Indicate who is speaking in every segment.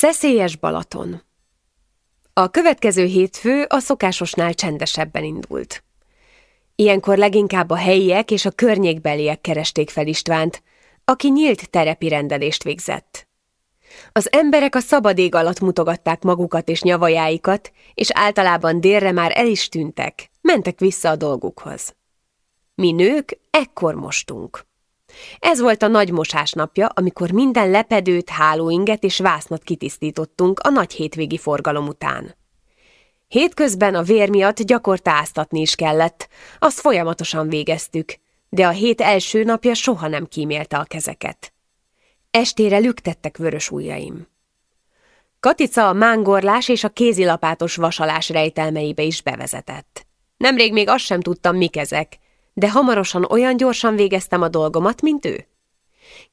Speaker 1: Szeszélyes Balaton A következő hétfő a szokásosnál csendesebben indult. Ilyenkor leginkább a helyiek és a környékbeliek keresték fel Istvánt, aki nyílt terepi rendelést végzett. Az emberek a szabad ég alatt mutogatták magukat és nyavajáikat, és általában délre már el is tűntek, mentek vissza a dolgukhoz. Mi nők ekkor mostunk. Ez volt a nagy mosás napja, amikor minden lepedőt, hálóinget és vásznat kitisztítottunk a nagy hétvégi forgalom után. Hétközben a vér miatt gyakorta áztatni is kellett, azt folyamatosan végeztük, de a hét első napja soha nem kímélte a kezeket. Estére lüktettek vörös ujjaim. Katica a mángorlás és a kézilapátos vasalás rejtelmeibe is bevezetett. Nemrég még azt sem tudtam, mik ezek, de hamarosan olyan gyorsan végeztem a dolgomat, mint ő.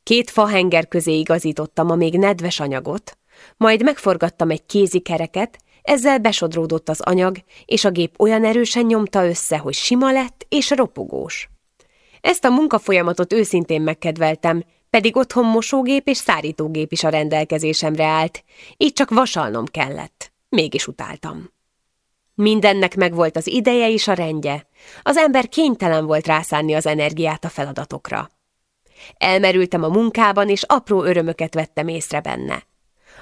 Speaker 1: Két fahenger közé igazítottam a még nedves anyagot, majd megforgattam egy kézi kereket, ezzel besodródott az anyag, és a gép olyan erősen nyomta össze, hogy sima lett és ropogós. Ezt a munkafolyamatot őszintén megkedveltem, pedig otthon mosógép és szárítógép is a rendelkezésemre állt, így csak vasalnom kellett. Mégis utáltam. Mindennek megvolt az ideje és a rendje. Az ember kénytelen volt rászánni az energiát a feladatokra. Elmerültem a munkában, és apró örömöket vettem észre benne.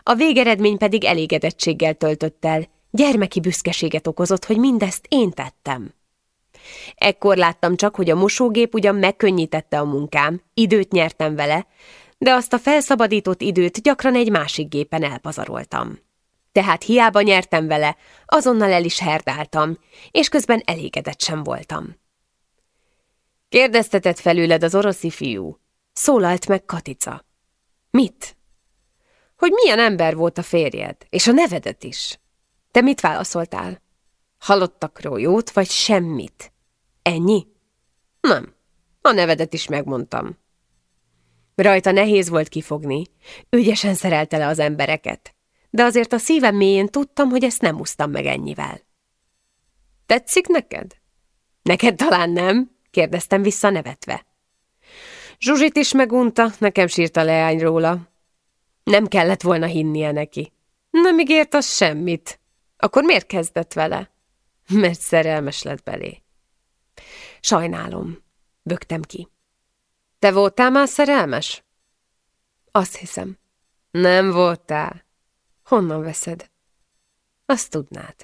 Speaker 1: A végeredmény pedig elégedettséggel töltött el, gyermeki büszkeséget okozott, hogy mindezt én tettem. Ekkor láttam csak, hogy a mosógép ugyan megkönnyítette a munkám, időt nyertem vele, de azt a felszabadított időt gyakran egy másik gépen elpazaroltam. Tehát hiába nyertem vele, azonnal el is herdáltam, és közben elégedett sem voltam. Kérdeztetett felőled az oroszi fiú. Szólalt meg Katica. Mit? Hogy milyen ember volt a férjed, és a nevedet is. Te mit válaszoltál? Halottakról jót, vagy semmit? Ennyi? Nem. A nevedet is megmondtam. Rajta nehéz volt kifogni. Ügyesen szerelte le az embereket. De azért a szívem mélyén tudtam, hogy ezt nem úsztam meg ennyivel. Tetszik neked? Neked talán nem? kérdeztem vissza nevetve. Zsuzsit is megunta, nekem sírt a leány róla. Nem kellett volna hinnie neki. Nem ígért az semmit. Akkor miért kezdett vele? Mert szerelmes lett belé. Sajnálom, bögtem ki. Te voltál már szerelmes? Azt hiszem. Nem voltál. Honnan veszed? Azt tudnád.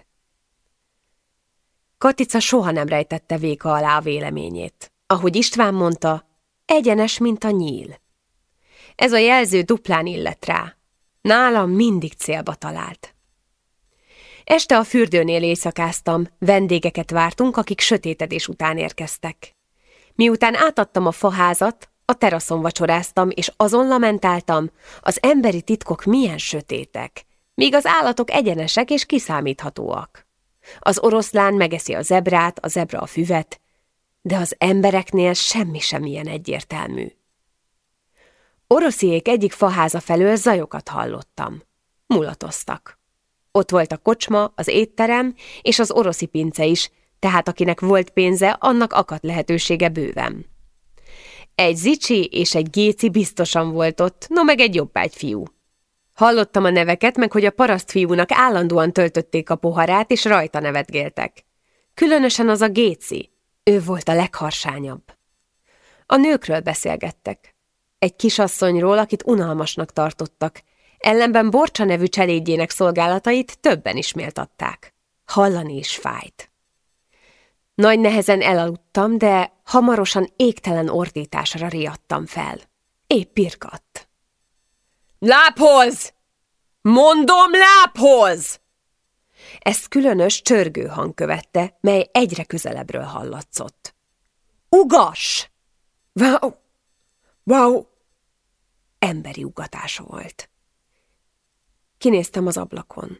Speaker 1: Katica soha nem rejtette véka alá a véleményét. Ahogy István mondta, egyenes, mint a nyíl. Ez a jelző duplán illett rá. Nálam mindig célba talált. Este a fürdőnél éjszakáztam, vendégeket vártunk, akik sötétedés után érkeztek. Miután átadtam a faházat, a teraszon vacsoráztam, és azon lamentáltam, az emberi titkok milyen sötétek, míg az állatok egyenesek és kiszámíthatóak. Az oroszlán megeszi a zebrát, a zebra a füvet, de az embereknél semmi sem ilyen egyértelmű. Orosziék egyik faháza felől zajokat hallottam. Mulatoztak. Ott volt a kocsma, az étterem és az oroszi pince is, tehát akinek volt pénze, annak akadt lehetősége bőven. Egy zicsi és egy géci biztosan volt ott, no meg egy jobbágy fiú. Hallottam a neveket, meg hogy a parasztfiúnak állandóan töltötték a poharát, és rajta nevetgéltek. Különösen az a géci. Ő volt a legharsányabb. A nőkről beszélgettek. Egy kisasszonyról, akit unalmasnak tartottak, ellenben Borcsa nevű cselédjének szolgálatait többen is méltatták. Hallani is fájt. Nagy nehezen elaludtam, de hamarosan égtelen ordításra riadtam fel. Épp pirkadt. Lábhoz! Mondom, lábhoz! Ezt különös csörgő hang követte, mely egyre közelebbről hallatszott. Ugas! Wow! Wow! Emberi ugatása volt. Kinéztem az ablakon.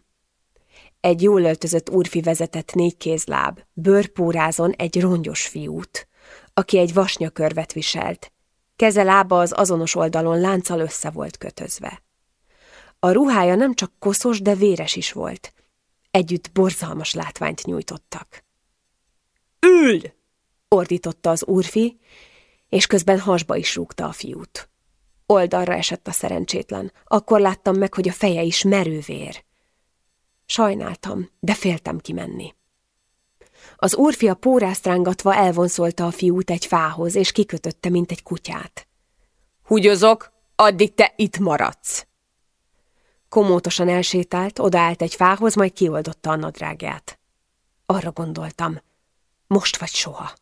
Speaker 1: Egy jól öltözött úrfi vezetett négy kézláb, bőrpórázon egy rongyos fiút, aki egy vasnyakörvet viselt, Keze lába az azonos oldalon lánccal össze volt kötözve. A ruhája nem csak koszos, de véres is volt. Együtt borzalmas látványt nyújtottak. Ül! ordította az úrfi, és közben hasba is rúgta a fiút. Oldalra esett a szerencsétlen. Akkor láttam meg, hogy a feje is merővér. Sajnáltam, de féltem kimenni. Az úrfia pórászt rángatva elvonszolta a fiút egy fához, és kikötötte, mint egy kutyát. Húgyozok, addig te itt maradsz! Komótosan elsétált, odaállt egy fához, majd kioldotta a nadrágját. Arra gondoltam, most vagy soha.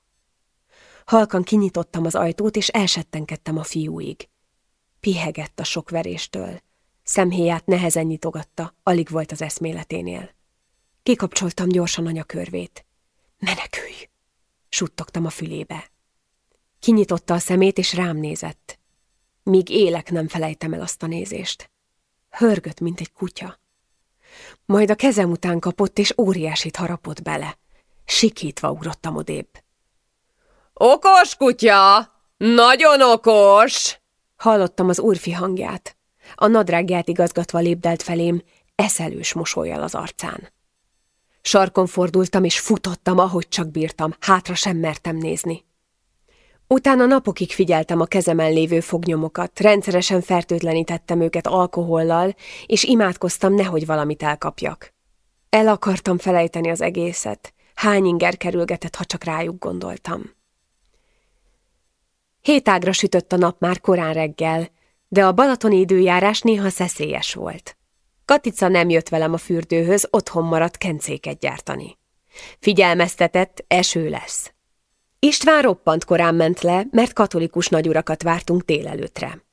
Speaker 1: Halkan kinyitottam az ajtót, és elsettenkedtem a fiúig. Pihegett a sok veréstől. Szemhéját nehezen nyitogatta, alig volt az eszméleténél. Kikapcsoltam gyorsan anyakörvét. Menekülj! Suttogtam a fülébe. Kinyitotta a szemét, és rám nézett. Míg élek, nem felejtem el azt a nézést. Hörgött, mint egy kutya. Majd a kezem után kapott, és óriásit harapott bele. Sikítva ugrottam odébb. Okos kutya! Nagyon okos! Hallottam az úrfi hangját. A nadrágját igazgatva lépdelt felém, eszelős mosolyjal az arcán. Sarkon fordultam, és futottam, ahogy csak bírtam, hátra sem mertem nézni. Utána napokig figyeltem a kezemen lévő fognyomokat, rendszeresen fertőtlenítettem őket alkohollal, és imádkoztam, nehogy valamit elkapjak. El akartam felejteni az egészet. Hány inger kerülgetett, ha csak rájuk gondoltam. Hétágra sütött a nap már korán reggel, de a balatoni időjárás néha szeszélyes volt. Katica nem jött velem a fürdőhöz, otthon maradt kencéket gyártani. Figyelmeztetett, eső lesz. István roppant korán ment le, mert katolikus nagyurakat vártunk délelőtre.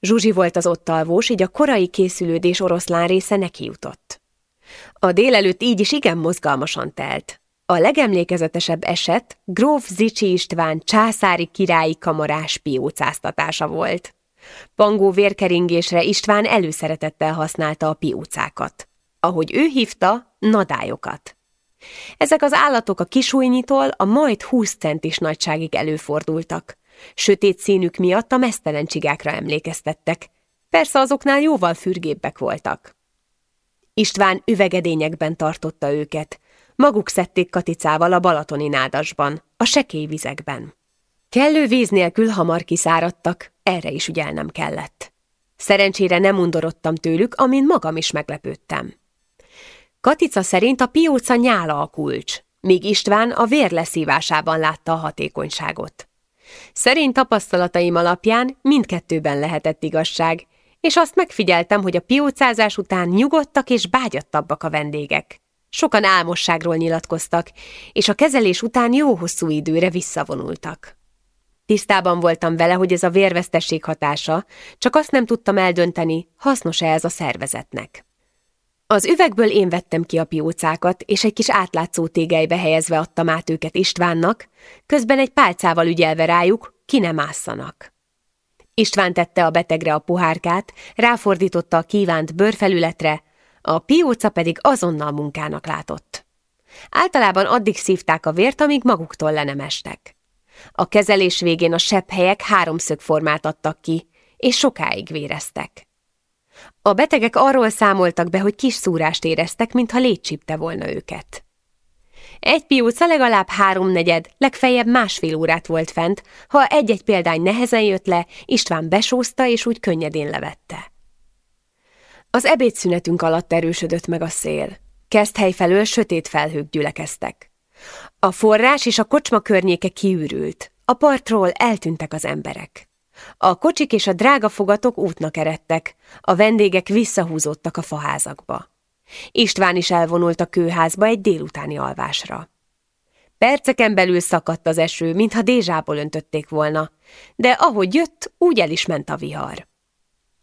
Speaker 1: Zsuzsi volt az ott alvós, így a korai készülődés oroszlán része nekijutott. A délelőtt így is igen mozgalmasan telt. A legemlékezetesebb eset gróf Zicsi István császári királyi kamarás piócáztatása volt. Pangó vérkeringésre István előszeretettel használta a piócákat. Ahogy ő hívta, nadályokat. Ezek az állatok a kisújnyitól a majd 20 centis nagyságig előfordultak. Sötét színük miatt a mesztelen csigákra emlékeztettek. Persze azoknál jóval fürgébbek voltak. István üvegedényekben tartotta őket. Maguk szedték katicával a balatoni nádasban, a sekély vizekben. Kellő víz nélkül hamar kiszáradtak, erre is ügyelnem kellett. Szerencsére nem undorodtam tőlük, amin magam is meglepődtem. Katica szerint a pióca nyála a kulcs, míg István a vér leszívásában látta a hatékonyságot. Szerint tapasztalataim alapján mindkettőben lehetett igazság, és azt megfigyeltem, hogy a piócázás után nyugodtak és bágyattabbak a vendégek. Sokan álmosságról nyilatkoztak, és a kezelés után jó hosszú időre visszavonultak. Tisztában voltam vele, hogy ez a vérvesztesség hatása, csak azt nem tudtam eldönteni, hasznos-e ez a szervezetnek. Az üvegből én vettem ki a piócákat, és egy kis átlátszó tégelybe helyezve adtam át őket Istvánnak, közben egy pálcával ügyelve rájuk, ki nem ásszanak. István tette a betegre a pohárkát, ráfordította a kívánt bőrfelületre, a pióca pedig azonnal munkának látott. Általában addig szívták a vért, amíg maguktól le nem estek. A kezelés végén a sepphelyek háromszögformát adtak ki, és sokáig véreztek. A betegek arról számoltak be, hogy kis szúrást éreztek, mintha létcsípte volna őket. Egy pióca legalább háromnegyed, legfeljebb másfél órát volt fent, ha egy-egy példány nehezen jött le, István besózta és úgy könnyedén levette. Az ebédszünetünk alatt erősödött meg a szél. Kezdhely felől sötét felhők gyülekeztek. A forrás és a kocsma környéke kiürült. A partról eltűntek az emberek. A kocsik és a drága fogatok útnak eredtek, a vendégek visszahúzódtak a faházakba. István is elvonult a kőházba egy délutáni alvásra. Perceken belül szakadt az eső, mintha dézsából öntötték volna, de ahogy jött, úgy el is ment a vihar.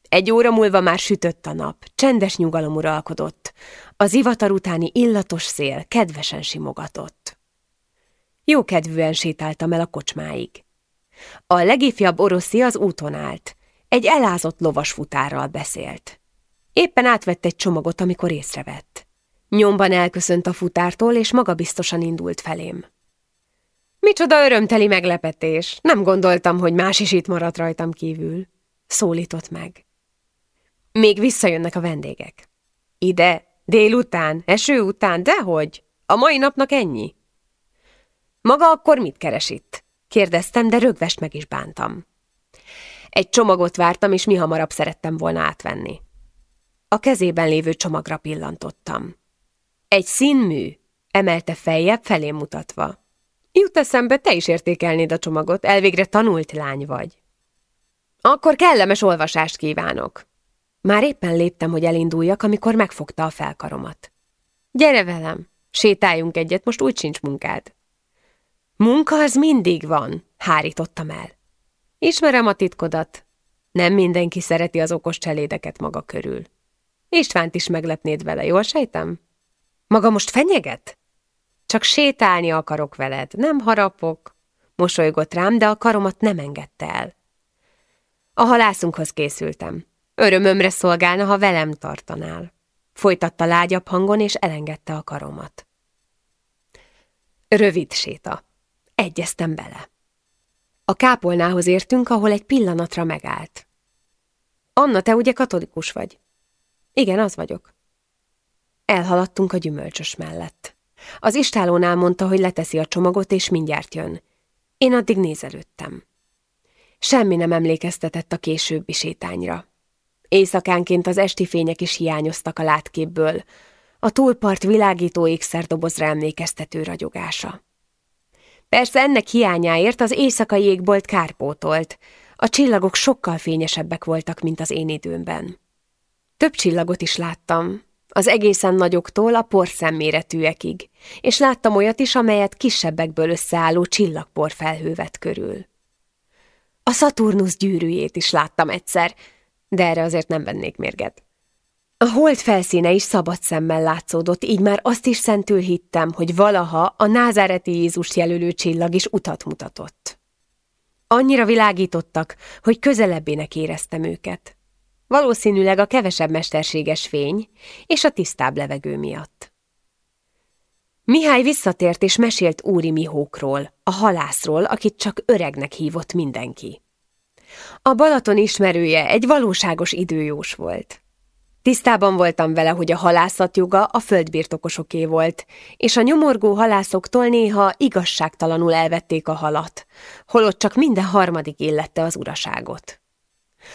Speaker 1: Egy óra múlva már sütött a nap, csendes nyugalom uralkodott, az ivatar utáni illatos szél kedvesen simogatott. Jókedvűen sétáltam el a kocsmáig. A legifjabb oroszi az úton állt. Egy elázott lovas futárral beszélt. Éppen átvett egy csomagot, amikor észrevett. Nyomban elköszönt a futártól, és magabiztosan indult felém. Micsoda örömteli meglepetés! Nem gondoltam, hogy más is itt maradt rajtam kívül. Szólított meg. Még visszajönnek a vendégek. Ide, délután, eső után, dehogy? A mai napnak ennyi? Maga akkor mit keres itt? Kérdeztem, de rögvest meg is bántam. Egy csomagot vártam, és mi hamarabb szerettem volna átvenni. A kezében lévő csomagra pillantottam. Egy színmű, emelte feljebb felé mutatva. Jut eszembe, te is értékelnéd a csomagot, elvégre tanult lány vagy. Akkor kellemes olvasást kívánok. Már éppen léptem, hogy elinduljak, amikor megfogta a felkaromat. Gyere velem, sétáljunk egyet, most úgy sincs munkád. Munka az mindig van, hárítottam el. Ismerem a titkodat. Nem mindenki szereti az okos cselédeket maga körül. Istvánt is meglepnéd vele, jól sejtem? Maga most fenyeget? Csak sétálni akarok veled, nem harapok. Mosolygott rám, de a karomat nem engedte el. A halászunkhoz készültem. Örömömre szolgálna, ha velem tartanál. Folytatta lágyabb hangon, és elengedte a karomat. Rövid séta. Egyeztem bele. A kápolnához értünk, ahol egy pillanatra megállt. Anna, te ugye katolikus vagy? Igen, az vagyok. Elhaladtunk a gyümölcsös mellett. Az istálónál mondta, hogy leteszi a csomagot, és mindjárt jön. Én addig nézelődtem. Semmi nem emlékeztetett a későbbi sétányra. Éjszakánként az esti fények is hiányoztak a látképből, a túlpart világító ékszerdobozra emlékeztető ragyogása. Persze ennek hiányáért az éjszakai égbolt kárpótolt, a csillagok sokkal fényesebbek voltak, mint az én időmben. Több csillagot is láttam, az egészen nagyoktól a porszemméretűekig, és láttam olyat is, amelyet kisebbekből összeálló csillagpor felhővet körül. A Szaturnusz gyűrűjét is láttam egyszer, de erre azért nem vennék mérget. A hold felszíne is szabad szemmel látszódott, így már azt is szentül hittem, hogy valaha a názáreti Jézus jelölő csillag is utat mutatott. Annyira világítottak, hogy közelebbének éreztem őket. Valószínűleg a kevesebb mesterséges fény és a tisztább levegő miatt. Mihály visszatért és mesélt Úri Mihókról, a halászról, akit csak öregnek hívott mindenki. A Balaton ismerője egy valóságos időjós volt. Tisztában voltam vele, hogy a halászat joga a földbirtokosoké volt, és a nyomorgó halászoktól néha igazságtalanul elvették a halat, holott csak minden harmadik illette az uraságot.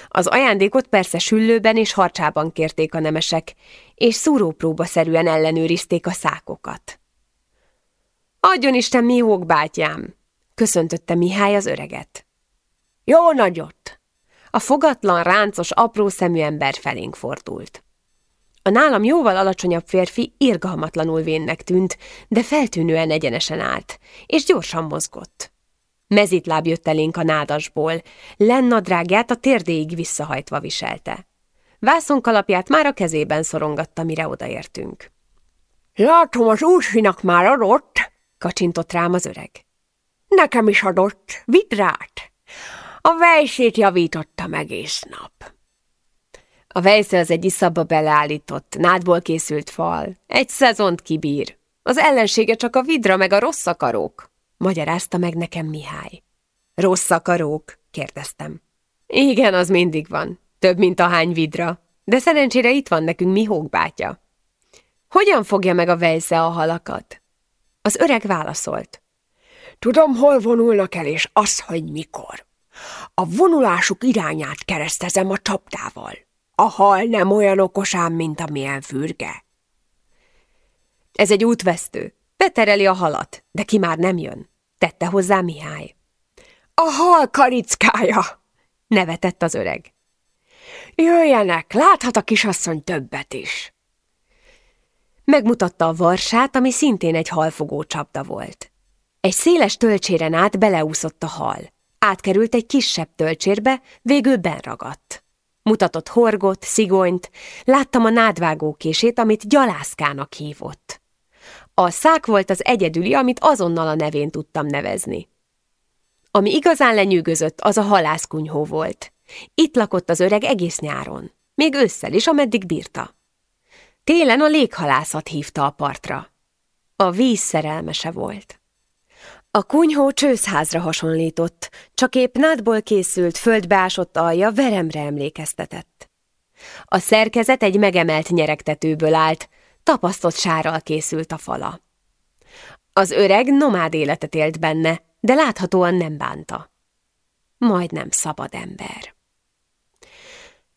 Speaker 1: Az ajándékot persze süllőben és harcsában kérték a nemesek, és szúrópróba szerűen ellenőrizték a szákokat. Adjon Isten miók, bátyám! köszöntötte Mihály az öreget. Jó nagyot! A fogatlan, ráncos, apró szemű ember felénk fordult. A nálam jóval alacsonyabb férfi irgalmatlanul vénnek tűnt, de feltűnően egyenesen állt, és gyorsan mozgott. Mezitláb jött elénk a nádasból, lennadrágját a térdéig visszahajtva viselte. Vászonkalapját már a kezében szorongatta, mire odaértünk. Látom, az úrsinak már adott, kacsintott rám az öreg. Nekem is adott, vidrát. A vejszét javítottam egész nap. A vejsze az egy iszabba beleállított, nádból készült fal. Egy szezont kibír. Az ellensége csak a vidra meg a rossz akarók, magyarázta meg nekem Mihály. Rossz akarók? kérdeztem. Igen, az mindig van. Több, mint a hány vidra. De szerencsére itt van nekünk Mihók bátya. Hogyan fogja meg a vejsze a halakat? Az öreg válaszolt. Tudom, hol vonulnak el, és az, hogy mikor. A vonulásuk irányát keresztezem a csapdával. A hal nem olyan okosám, mint amilyen fürge. Ez egy útvesztő. Betereli a halat, de ki már nem jön. Tette hozzá Mihály. A hal karickája, nevetett az öreg. Jöjjenek, láthat a kisasszony többet is. Megmutatta a varsát, ami szintén egy halfogó csapda volt. Egy széles tölcséren át beleúszott a hal. Átkerült egy kisebb tölcsérbe, végül benragadt. Mutatott horgot, szigonyt, láttam a nádvágókését, amit gyalászkának hívott. A szák volt az egyedüli, amit azonnal a nevén tudtam nevezni. Ami igazán lenyűgözött, az a halászkunyhó volt. Itt lakott az öreg egész nyáron, még ősszel is, ameddig bírta. Télen a léghalászat hívta a partra. A víz szerelmese volt. A kunyhó csőszházra hasonlított, csak épp nádból készült, földbeásott alja veremre emlékeztetett. A szerkezet egy megemelt nyeregtetőből állt, tapasztott sárral készült a fala. Az öreg nomád életet élt benne, de láthatóan nem bánta. Majdnem szabad ember.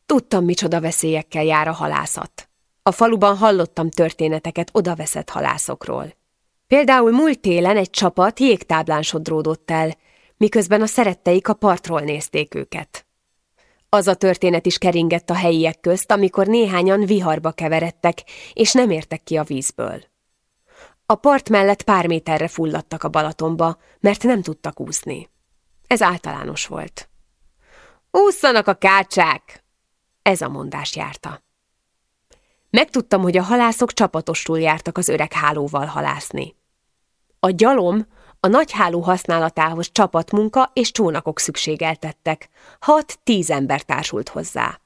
Speaker 1: Tudtam, micsoda veszélyekkel jár a halászat. A faluban hallottam történeteket odaveszett halászokról. Például múlt télen egy csapat jégtáblán sodródott el, miközben a szeretteik a partról nézték őket. Az a történet is keringett a helyiek közt, amikor néhányan viharba keveredtek, és nem értek ki a vízből. A part mellett pár méterre fulladtak a Balatonba, mert nem tudtak úszni. Ez általános volt. Ússzanak a kácsák! Ez a mondás járta. Megtudtam, hogy a halászok csapatosul jártak az öreg hálóval halászni. A gyalom a nagy háló használatához csapatmunka és csónakok szükségeltettek. Hat-tíz ember társult hozzá.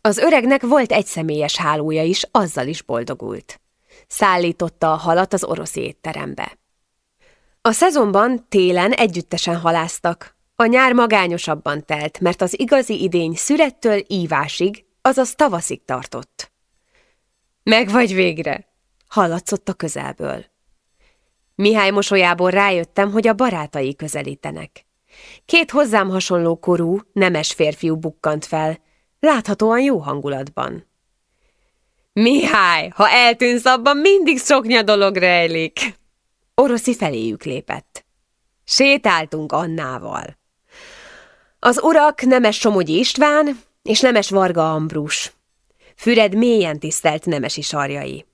Speaker 1: Az öregnek volt egy személyes hálója is, azzal is boldogult. Szállította a halat az orosz étterembe. A szezonban télen együttesen haláztak. A nyár magányosabban telt, mert az igazi idény szürettől ívásig, azaz tavaszig tartott. Meg vagy végre! Hallatszott a közelből. Mihály mosolyából rájöttem, hogy a barátai közelítenek. Két hozzám hasonló korú, nemes férfiú bukkant fel, láthatóan jó hangulatban. Mihály, ha eltűnsz abban, mindig szoknya dolog rejlik. Oroszi feléjük lépett. Sétáltunk Annával. Az urak nemes Somogyi István és nemes Varga Ambrus. Füred mélyen tisztelt nemesi sarjai.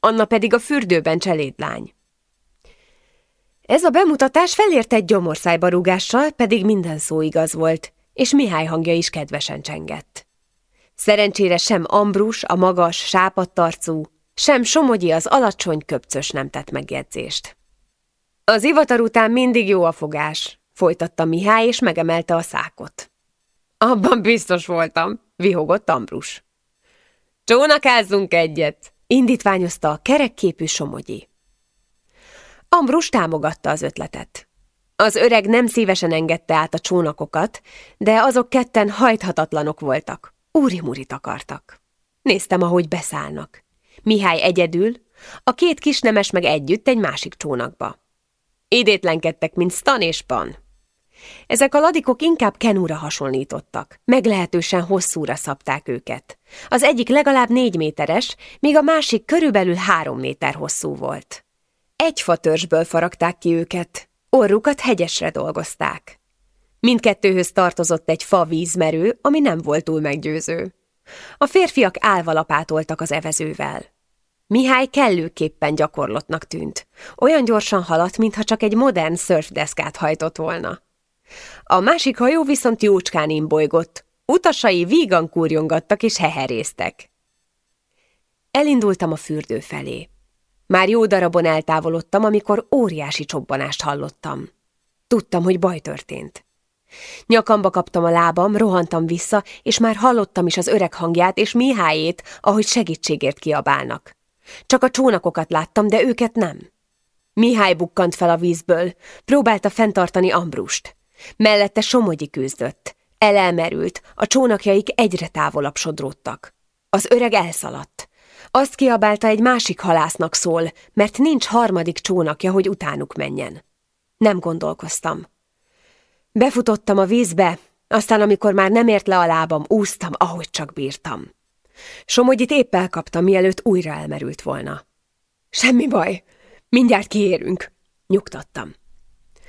Speaker 1: Anna pedig a fürdőben cselédlány. Ez a bemutatás felért egy gyomorszájba rúgással, pedig minden szó igaz volt, és Mihály hangja is kedvesen csengett. Szerencsére sem Ambrus, a magas, sápadtarcú, sem Somogyi az alacsony köpcös nem tett megjegyzést. Az ivatar után mindig jó a fogás, folytatta Mihály, és megemelte a szákot. Abban biztos voltam, vihogott Ambrus. Csónakázzunk egyet, indítványozta a kerekképű Somogyi. Ambrus támogatta az ötletet. Az öreg nem szívesen engedte át a csónakokat, de azok ketten hajthatatlanok voltak. Úri-murit akartak. Néztem, ahogy beszállnak. Mihály egyedül, a két kisnemes meg együtt egy másik csónakba. Idétlenkedtek, mint Stan és Pan. Ezek a ladikok inkább kenúra hasonlítottak, meglehetősen hosszúra szabták őket. Az egyik legalább négy méteres, míg a másik körülbelül három méter hosszú volt. Egy fatörzsből faragták ki őket, orrukat hegyesre dolgozták. Mindkettőhöz tartozott egy fa vízmerő, ami nem volt túl meggyőző. A férfiak állva lapátoltak az evezővel. Mihály kellőképpen gyakorlottnak tűnt. Olyan gyorsan haladt, mintha csak egy modern szörfdeszkát hajtott volna. A másik hajó viszont jócskán imbolygott. Utasai vígan kurjongattak és heheréztek. Elindultam a fürdő felé. Már jó darabon eltávolodtam, amikor óriási csobbanást hallottam. Tudtam, hogy baj történt. Nyakamba kaptam a lábam, rohantam vissza, és már hallottam is az öreg hangját és Mihályét, ahogy segítségért kiabálnak. Csak a csónakokat láttam, de őket nem. Mihály bukkant fel a vízből, próbálta fenntartani Ambrust. Mellette Somogyi küzdött. Elelmerült, a csónakjaik egyre távolabb sodródtak. Az öreg elszaladt. Azt kiabálta, egy másik halásznak szól, mert nincs harmadik csónakja, hogy utánuk menjen. Nem gondolkoztam. Befutottam a vízbe, aztán amikor már nem ért le a lábam, úsztam, ahogy csak bírtam. Somogyit épp elkaptam, mielőtt újra elmerült volna. Semmi baj, mindjárt kiérünk, nyugtattam.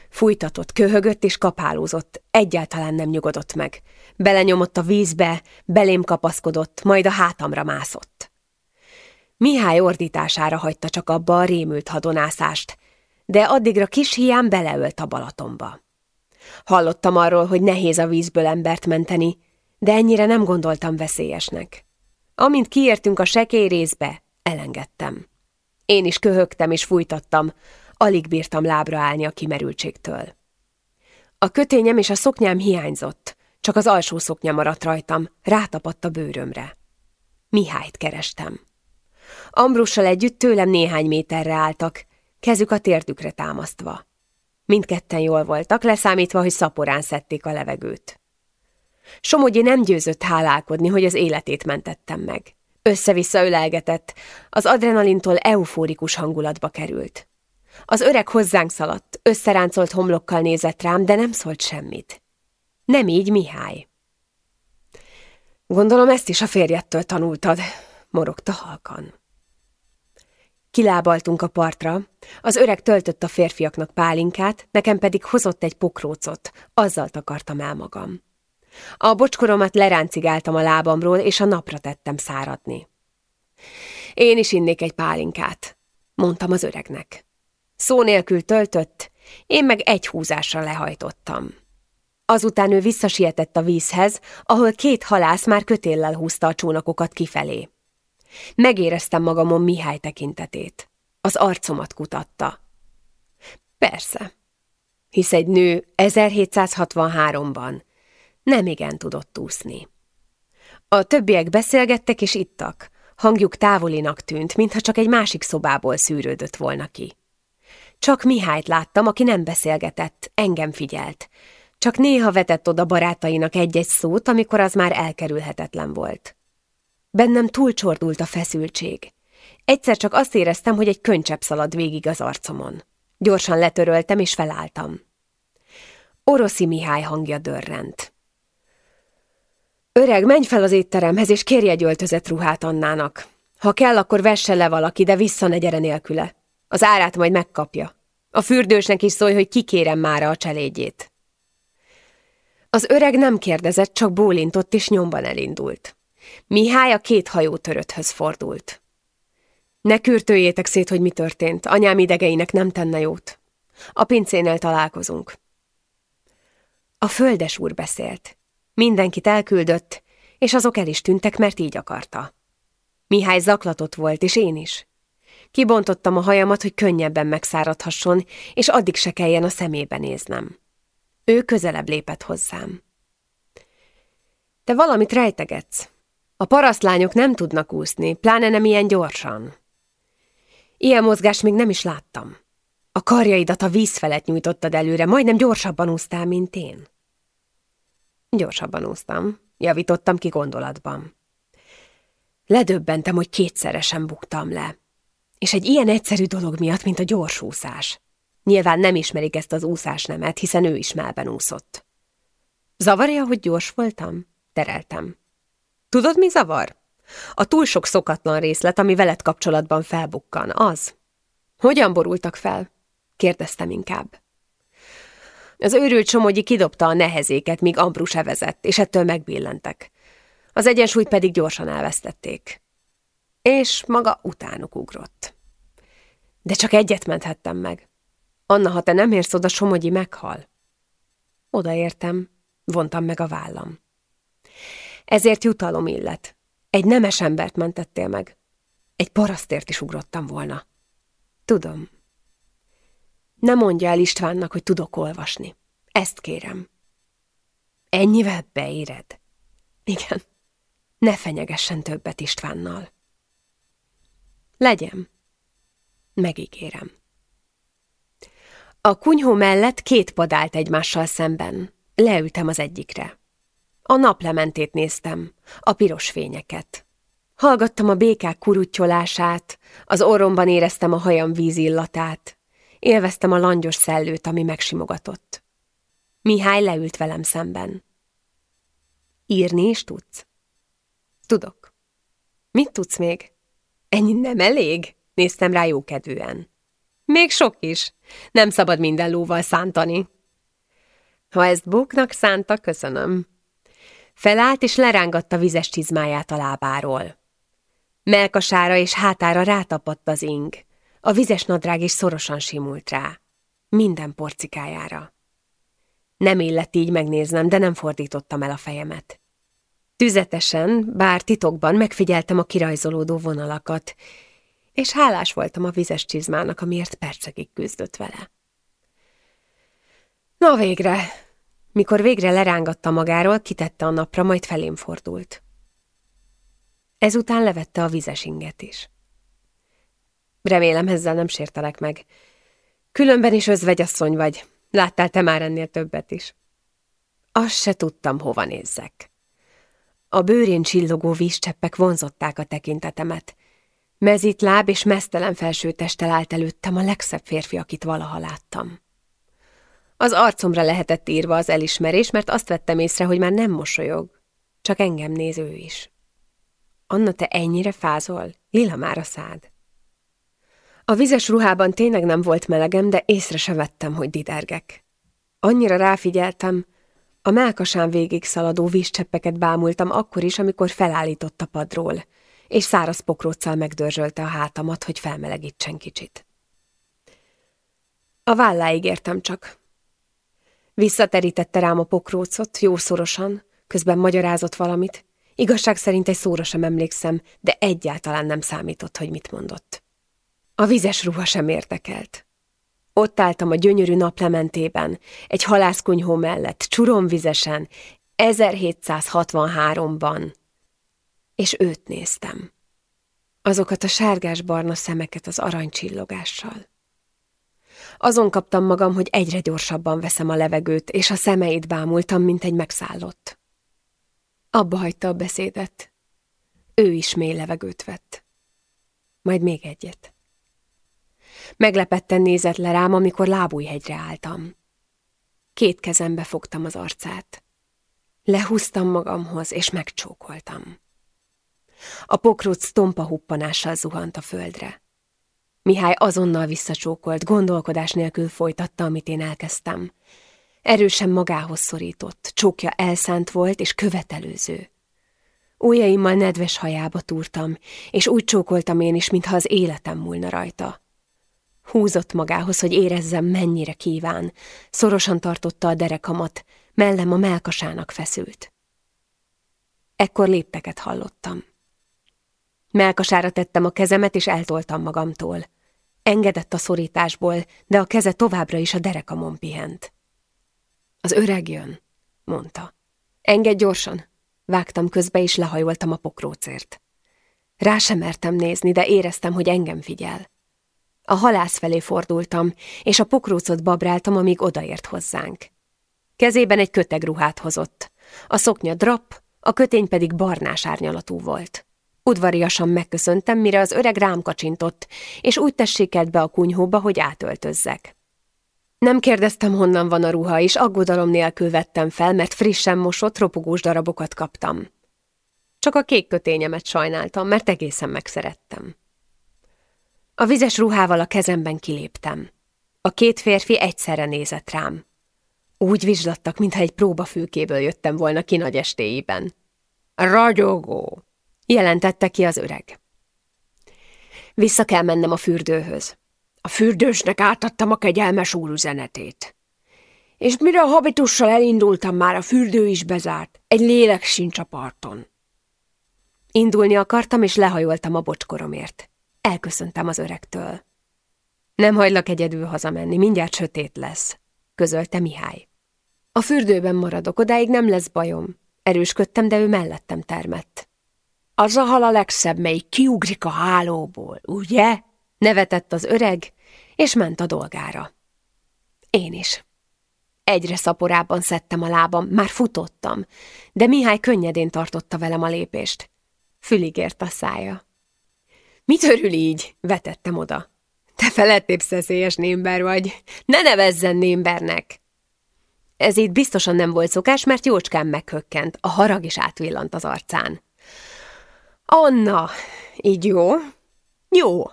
Speaker 1: Fújtatott, köhögött és kapálózott, egyáltalán nem nyugodott meg. Belenyomott a vízbe, belém kapaszkodott, majd a hátamra mászott. Mihály ordítására hagyta csak abba a rémült hadonászást, de addigra kis hiám beleölt a Balatonba. Hallottam arról, hogy nehéz a vízből embert menteni, de ennyire nem gondoltam veszélyesnek. Amint kiértünk a sekély részbe, elengedtem. Én is köhögtem és fújtattam, alig bírtam lábra állni a kimerültségtől. A kötényem és a szoknyám hiányzott, csak az alsó szoknya maradt rajtam, rátapadt a bőrömre. Mihályt kerestem. Ambrussal együtt tőlem néhány méterre álltak, kezük a térdükre támasztva. Mindketten jól voltak, leszámítva, hogy szaporán szedték a levegőt. Somogyi nem győzött hálálkodni, hogy az életét mentettem meg. Össze-vissza ölelgetett, az adrenalintól eufórikus hangulatba került. Az öreg hozzánk szaladt, összeráncolt homlokkal nézett rám, de nem szólt semmit. Nem így Mihály. Gondolom ezt is a férjettől tanultad, morogta halkan. Kilábaltunk a partra, az öreg töltött a férfiaknak pálinkát, nekem pedig hozott egy pokrócot, azzal takartam el magam. A bocskoromat leráncigáltam a lábamról, és a napra tettem száradni. Én is innék egy pálinkát, mondtam az öregnek. Szó nélkül töltött, én meg egy húzásra lehajtottam. Azután ő visszasietett a vízhez, ahol két halász már kötéllel húzta a csónakokat kifelé. Megéreztem magamon Mihály tekintetét. Az arcomat kutatta. Persze, hisz egy nő 1763-ban nem igen tudott úszni. A többiek beszélgettek és ittak, hangjuk távolinak tűnt, mintha csak egy másik szobából szűrődött volna ki. Csak Mihályt láttam, aki nem beszélgetett, engem figyelt. Csak néha vetett oda barátainak egy-egy szót, amikor az már elkerülhetetlen volt. Bennem túlcsordult a feszültség. Egyszer csak azt éreztem, hogy egy könycsepp szalad végig az arcomon. Gyorsan letöröltem és felálltam. Oroszi Mihály hangja dörrent. Öreg, menj fel az étteremhez, és kérj egy öltözett ruhát Annának. Ha kell, akkor vesse le valaki, de vissza ne gyere nélküle. Az árát majd megkapja. A fürdősnek is szólj, hogy kikérem már a cselédjét. Az öreg nem kérdezett, csak bólintott és nyomban elindult. Mihály a két hajótöröthöz fordult. Ne kürtőjétek szét, hogy mi történt. Anyám idegeinek nem tenne jót. A pincénél találkozunk. A földes úr beszélt. Mindenkit elküldött, és azok el is tűntek, mert így akarta. Mihály zaklatott volt, és én is. Kibontottam a hajamat, hogy könnyebben megszáradhasson, és addig se kelljen a szemébe néznem. Ő közelebb lépett hozzám. Te valamit rejtegetsz. A parasztlányok nem tudnak úszni, pláne nem ilyen gyorsan. Ilyen mozgást még nem is láttam. A karjaidat a víz felett nyújtottad előre, majdnem gyorsabban úsztál, mint én. Gyorsabban úsztam, javítottam ki gondolatban. Ledöbbentem, hogy kétszeresen buktam le. És egy ilyen egyszerű dolog miatt, mint a gyors úszás. Nyilván nem ismerik ezt az úszás nemet, hiszen ő is melben úszott. Zavarja, hogy gyors voltam? Tereltem. Tudod, mi zavar? A túl sok szokatlan részlet, ami veled kapcsolatban felbukkan, az. Hogyan borultak fel? Kérdeztem inkább. Az őrült csomogyi kidobta a nehezéket, míg Ambrus evezett, és ettől megbillentek. Az egyensúlyt pedig gyorsan elvesztették. És maga utánuk ugrott. De csak egyet menthettem meg. Anna, ha te nem érsz oda, Somogyi meghal. Odaértem, vontam meg a vállam. Ezért jutalom illet. Egy nemes embert mentettél meg. Egy parasztért is ugrottam volna. Tudom. Ne mondja el Istvánnak, hogy tudok olvasni. Ezt kérem. Ennyivel beéred? Igen. Ne fenyegessen többet Istvánnal. Legyen. Megígérem. A kunyhó mellett két pad állt egymással szemben. Leültem az egyikre. A naplementét néztem, a piros fényeket. Hallgattam a békák kuruttyolását, az orromban éreztem a hajam vízillatát, élveztem a langyos szellőt, ami megsimogatott. Mihály leült velem szemben. Írni is tudsz? Tudok. Mit tudsz még? Ennyi nem elég? Néztem rá jókedvűen. Még sok is. Nem szabad minden lóval szántani. Ha ezt buknak szánta, köszönöm. Felállt és lerángatta vizes csizmáját a lábáról. Melkasára és hátára rátapadt az ing. A vizes nadrág is szorosan simult rá. Minden porcikájára. Nem illett így megnéznem, de nem fordítottam el a fejemet. Tüzetesen, bár titokban megfigyeltem a kirajzolódó vonalakat, és hálás voltam a vizes csizmának, amiért percekig küzdött vele. Na végre! Mikor végre lerángatta magáról, kitette a napra, majd felém fordult. Ezután levette a vizes inget is. Remélem, ezzel nem sértelek meg. Különben is özvegyasszony vagy. Láttál te már ennél többet is. Azt se tudtam, hova nézzek. A bőrén csillogó vízcseppek vonzották a tekintetemet, Mezit láb és mesztelen felsőtesttel állt előttem a legszebb férfi, akit valaha láttam. Az arcomra lehetett írva az elismerés, mert azt vettem észre, hogy már nem mosolyog. Csak engem néz ő is. Anna, te ennyire fázol? Lila már a szád. A vizes ruhában tényleg nem volt melegem, de észre se vettem, hogy didergek. Annyira ráfigyeltem, a melkasán végig szaladó vízcseppeket bámultam akkor is, amikor felállított a padról, és száraz pokróccal megdörzsölte a hátamat, hogy felmelegítsen kicsit. A válláig értem csak. Visszaterítette rám a pokrócot, jószorosan, közben magyarázott valamit. Igazság szerint egy szóra sem emlékszem, de egyáltalán nem számított, hogy mit mondott. A vizes ruha sem érdekelt. Ott álltam a gyönyörű naplementében, egy halászkunyhó mellett, csuromvizesen, 1763-ban. És őt néztem. Azokat a sárgás-barna szemeket az aranycsillogással. Azon kaptam magam, hogy egyre gyorsabban veszem a levegőt, és a szemeit bámultam, mint egy megszállott. Abba hagyta a beszédet. Ő is mély levegőt vett. Majd még egyet. Meglepetten nézett le rám, amikor lábújhegyre álltam. Két kezembe fogtam az arcát. Lehúztam magamhoz, és megcsókoltam. A pokruc tompa huppanással zuhant a földre. Mihály azonnal visszacsókolt, gondolkodás nélkül folytatta, amit én elkezdtem. Erősen magához szorított, csókja elszánt volt és követelőző. Ujjaimmal nedves hajába túrtam, és úgy csókoltam én is, mintha az életem múlna rajta. Húzott magához, hogy érezzem, mennyire kíván. Szorosan tartotta a derekamat, mellem a melkasának feszült. Ekkor lépteket hallottam. Melkasára tettem a kezemet, és eltoltam magamtól. Engedett a szorításból, de a keze továbbra is a derekamon pihent. Az öreg jön, mondta. Engedj gyorsan! Vágtam közbe, és lehajoltam a pokrócért. Rá sem mertem nézni, de éreztem, hogy engem figyel. A halász felé fordultam, és a pokrócot babráltam, amíg odaért hozzánk. Kezében egy kötegruhát hozott. A szoknya drap, a kötény pedig barnás árnyalatú volt. Udvariasan megköszöntem, mire az öreg rám kacsintott, és úgy tessékelt be a kunyhóba, hogy átöltözzek. Nem kérdeztem, honnan van a ruha, és aggodalom nélkül vettem fel, mert frissen mosott, ropogós darabokat kaptam. Csak a kék kötényemet sajnáltam, mert egészen megszerettem. A vizes ruhával a kezemben kiléptem. A két férfi egyszerre nézett rám. Úgy vizslattak, mintha egy próbafülkéből jöttem volna ki nagy estéiben. Ragyogó! Jelentette ki az öreg. Vissza kell mennem a fürdőhöz. A fürdősnek átadtam a kegyelmes úr üzenetét. És mire a habitussal elindultam, már a fürdő is bezárt, egy lélek sincs a parton. Indulni akartam, és lehajoltam a bocskoromért. Elköszöntem az öregtől. Nem hagylak egyedül hazamenni, mindjárt sötét lesz, közölte Mihály. A fürdőben maradok, odáig nem lesz bajom. Erősködtem, de ő mellettem termett. Az a hal a legszebb, mely kiugrik a hálóból, ugye? Nevetett az öreg, és ment a dolgára. Én is. Egyre szaporában szedtem a lábam, már futottam, de Mihály könnyedén tartotta velem a lépést. Fülig ért a szája. Mit örül így? vetettem oda. Te felettébb szeszélyes némber vagy. Ne nevezzen némbernek! Ez itt biztosan nem volt szokás, mert jócskán meghökkent, a harag is átvillant az arcán. Anna, így jó? Jó.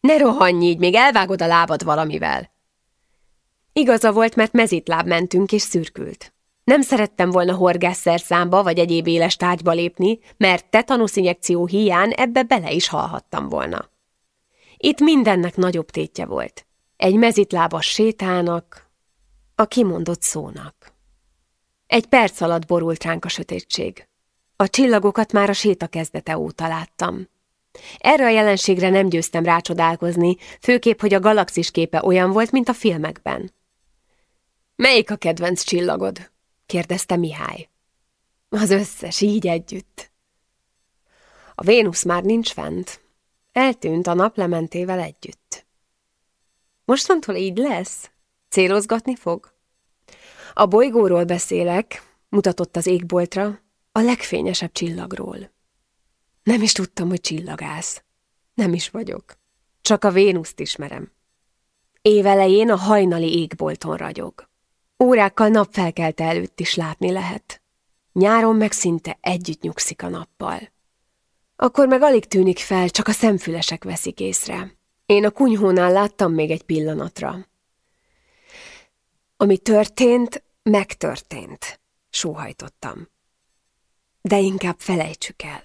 Speaker 1: Ne rohanj így, még elvágod a lábad valamivel. Igaza volt, mert mezitláb mentünk és szürkült. Nem szerettem volna horgászszerszámba vagy egyéb éles tárgyba lépni, mert tetanusz-injekció hiány ebbe bele is halhattam volna. Itt mindennek nagyobb tétje volt. Egy mezitlábas sétának, a kimondott szónak. Egy perc alatt borult ránk a sötétség. A csillagokat már a séta kezdete óta láttam. Erre a jelenségre nem győztem rácsodálkozni, főképp, hogy a galaxis képe olyan volt, mint a filmekben. Melyik a kedvenc csillagod? kérdezte Mihály. Az összes, így együtt. A Vénusz már nincs fent. Eltűnt a naplementével együtt. Mostantól így lesz? Célozgatni fog? A bolygóról beszélek, mutatott az égboltra, a legfényesebb csillagról. Nem is tudtam, hogy csillagász. Nem is vagyok. Csak a Vénuszt ismerem. Évelején a hajnali égbolton ragyog. Órákkal napfelkelte előtt is látni lehet. Nyáron meg szinte együtt nyugszik a nappal. Akkor meg alig tűnik fel, csak a szemfülesek veszik észre. Én a kunyhónál láttam még egy pillanatra. Ami történt, megtörtént, sóhajtottam. De inkább felejtsük el.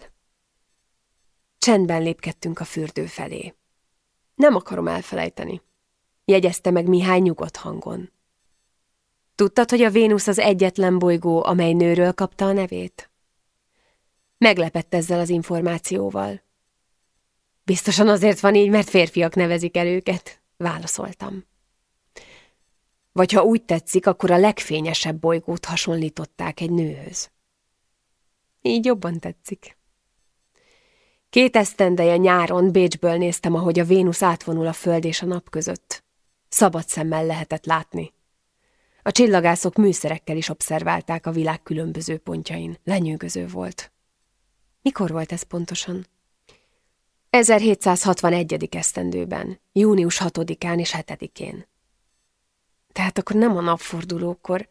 Speaker 1: Csendben lépkedtünk a fürdő felé. Nem akarom elfelejteni, jegyezte meg Mihály nyugodt hangon. Tudtad, hogy a Vénusz az egyetlen bolygó, amely nőről kapta a nevét? Meglepett ezzel az információval. Biztosan azért van így, mert férfiak nevezik el őket, válaszoltam. Vagy ha úgy tetszik, akkor a legfényesebb bolygót hasonlították egy nőhöz. Így jobban tetszik. Két esztendeje nyáron Bécsből néztem, ahogy a Vénusz átvonul a Föld és a nap között. Szabad szemmel lehetett látni. A csillagászok műszerekkel is obszerválták a világ különböző pontjain. Lenyűgöző volt. Mikor volt ez pontosan? 1761. esztendőben, június 6-án és 7-én. Tehát akkor nem a napfordulókor.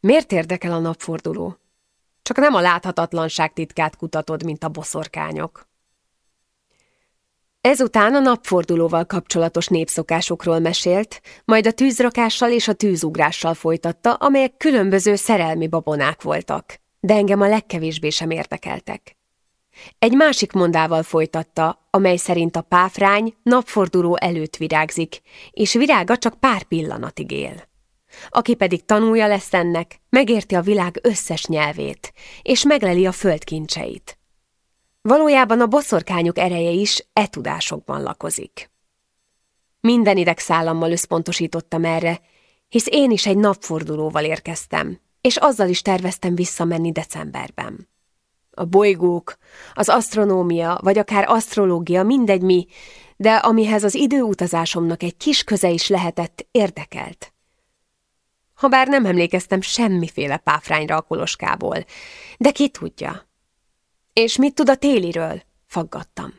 Speaker 1: Miért érdekel a napforduló? Csak nem a láthatatlanság titkát kutatod, mint a boszorkányok. Ezután a napfordulóval kapcsolatos népszokásokról mesélt, majd a tűzrakással és a tűzugrással folytatta, amelyek különböző szerelmi babonák voltak, de engem a legkevésbé sem érdekeltek. Egy másik mondával folytatta, amely szerint a páfrány napforduló előtt virágzik, és virága csak pár pillanatig él. Aki pedig tanulja lesz ennek, megérti a világ összes nyelvét, és megleli a földkincseit. Valójában a boszorkányok ereje is e tudásokban lakozik. Minden idegszállammal összpontosítottam erre, hisz én is egy napfordulóval érkeztem, és azzal is terveztem visszamenni decemberben. A bolygók, az asztronómia, vagy akár asztrológia, mindegy mi, de amihez az időutazásomnak egy kis köze is lehetett, érdekelt. Habár nem emlékeztem semmiféle páfrányra a koloskából, de ki tudja, és mit tud a téliről? Faggattam.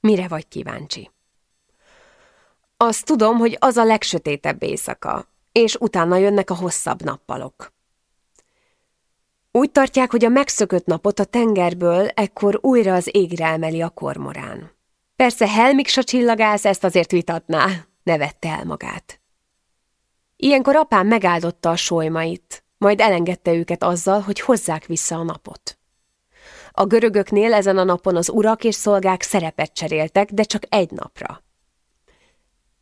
Speaker 1: Mire vagy kíváncsi? Azt tudom, hogy az a legsötétebb éjszaka, és utána jönnek a hosszabb nappalok. Úgy tartják, hogy a megszökött napot a tengerből ekkor újra az égre emeli a kormorán. Persze Helmiksa csillagász ezt azért vitatná, nevette el magát. Ilyenkor apám megáldotta a solymait, majd elengedte őket azzal, hogy hozzák vissza a napot. A görögöknél ezen a napon az urak és szolgák szerepet cseréltek, de csak egy napra.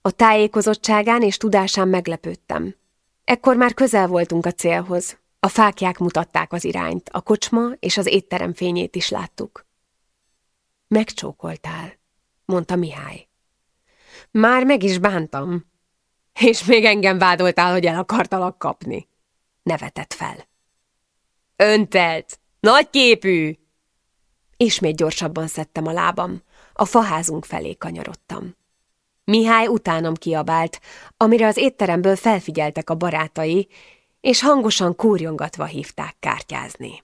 Speaker 1: A tájékozottságán és tudásán meglepődtem. Ekkor már közel voltunk a célhoz. A fákják mutatták az irányt, a kocsma és az étterem fényét is láttuk. Megcsókoltál, mondta Mihály. Már meg is bántam. És még engem vádoltál, hogy el akartalak kapni. Nevetett fel. Öntelt! Nagyképű! Ismét gyorsabban szedtem a lábam, a faházunk felé kanyarodtam. Mihály utánam kiabált, amire az étteremből felfigyeltek a barátai, és hangosan kúrjongatva hívták kártyázni.